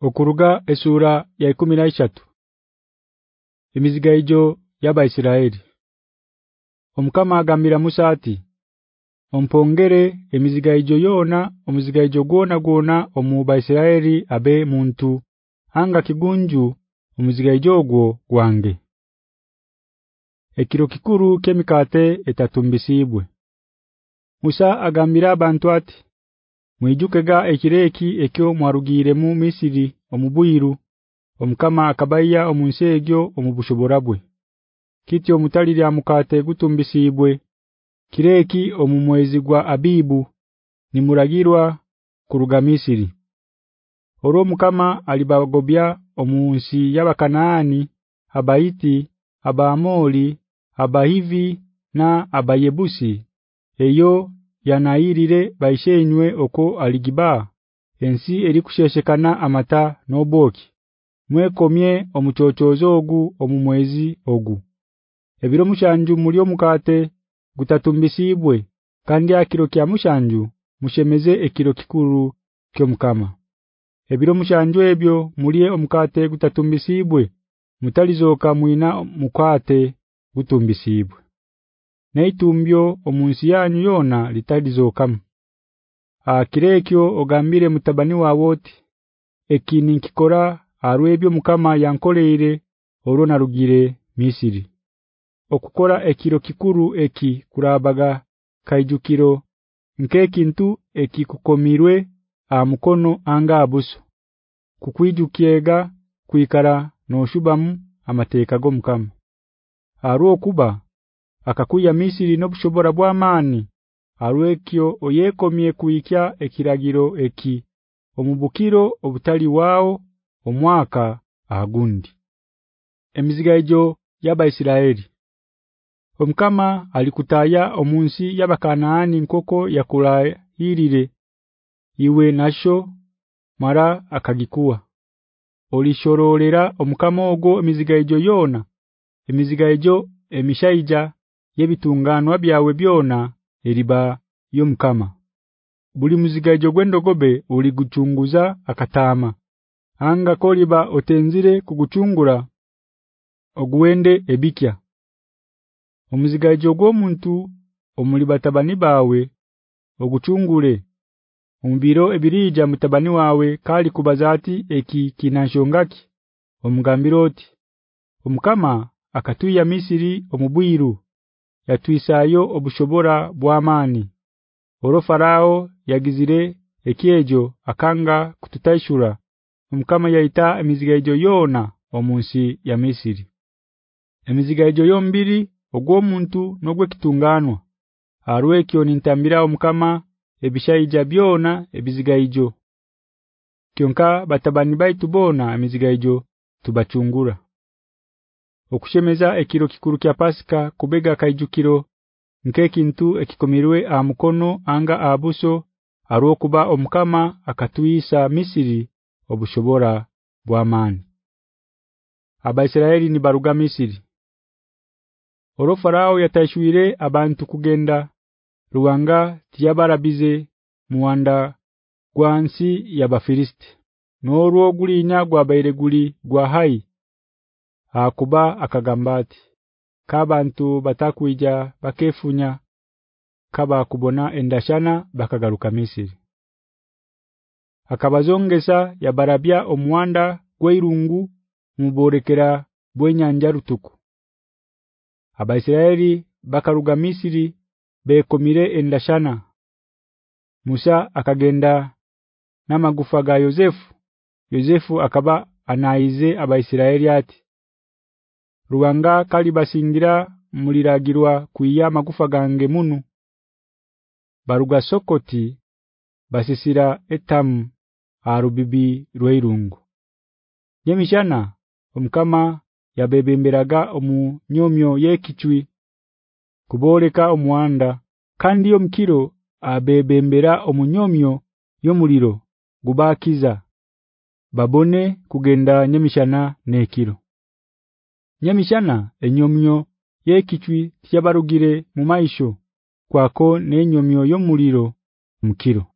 Okuruga esura ya 13 Emiziga ijo yaba Isiraeli Omukama agambira Musa ati Ompongere emiziga ijo yona omuziga ijo gona gona omuba Isiraeli abe muntu anga kigunju omuziga ijogwo gwange. Ekiro kikuru kemikate etatumbisibwe Musa agambira abantu ati Mwijukega ekireki ekyo mwarugire mu Misiri omubuyiru omukama akabaya omunsegyo omubushoborabwe Kityo mutalira mukate gutumbisibwe. Kireki omumwezi gwa Abibu nimuragirwa kuruga Misiri. Oro mukama alibagobya omunsi y'abakanaani abaiti abaamoli abahivi na abayebusi. Eyo yanayirire baishenywe oko aligiba? Ensi eri kusheshekana amata noboki mwekomye omuchochozogu omumwezi ogu. Ebiro mushanju muri omukate gutatumbisibwe kandi akiro kya mushanju mushemeze ekiro kikuru kyomukama ebiro mushanju ebyo mulie omukate gutatumbisibwe mutalizoka mwina mukate gutumbisibwe Naitumbyo omunsi yanyu yona litadizokamu Akirekyo ogambire mutabani wa woti ekini nkikora arwebyo mukama yankoleere orona rugire Misiri. Okukora ekiro kikuru eki kurabaga kaijukiro nkekintu ekikukomirwe amukono anga abuso kukwijukiega kuikara no shubamu amateeka go mukama. Aro kuba akakuya Misiri nobushobora bw'amani arwekyo oyekomye kuikya ekiragiro eki omubukiro obutali wao omwaka agundi. Emizigajo yaba Isiraeli Omkama alikutaya omunsi yabakanaani nkoko yakulahirire iwe nasho mara akagikuwa. Olishorolera omukama ogo emizigajo yona emizigajo emishaija yebitunganwa byawe byona eriba yomkama buli muzigajo gwendogobe uli guchunguza akatama anga koliba otenzire kuguchungura oguwende ebikya. Omuzigajo gwo muntu omulibatabani bawe oguchungure umbiro ebirija mutabani wawe kali kubazati eki kinashongaki omugambiroti omukama akatuya Misiri omubwiru yatwisayo obushobora bw'amani oro farao yagizire ekiejo akanga kututaishura omkama yaita emizigajo yona omunsi ya Misiri. Emizigajo yombiri ogwo muntu nogwe kitunganwa arwekyo nintambira omkama ebishaija byona ebizigaijo kyonka batabani baitu bona emizigaijo tubachungura okushemeza ekiro kikuru kya pasika kubega kaijukiro nkekintu ekikomirwe amukono anga abuso arokuba omkama akatuisa Misiri obushobora bw'amani Abaisiraeli ni baruga Misiri. Oro farao yataishwire abantu kugenda. Ruwanga tiyabarabize muwanda gwansi yabafilisti norwo gulinya gwabaire guli gwa hai akuba akagambati kabantu batakwija bakefunya. Kaba kubona endashana bakagaruka Misiri. Akabazongesa yabarabya omwanda gweirungu muborekera bwenyanja rutuku. Abaisiraeli bakaruga Misiri bekomire endashana. Musa akagenda na magufa ga Yozefu. Yozefu akaba anaize abaisiraeli ati Ruwanga kali basingira muliragirwa kuiya magufa gange munu. Baruga sokoti basisira etamu arubibi rweirungu Yemishana omkama yabebemberaga omunyomyo yekichwi kuboleka omwanda kandi omkiro abebembera omunyomyo yomuliro gubakiza. Babone kugenda nyemishana nekiro nyemishana enyomyo yekichwi kyabarugire mu maisho kwako nenyomyo yomuliro mkiro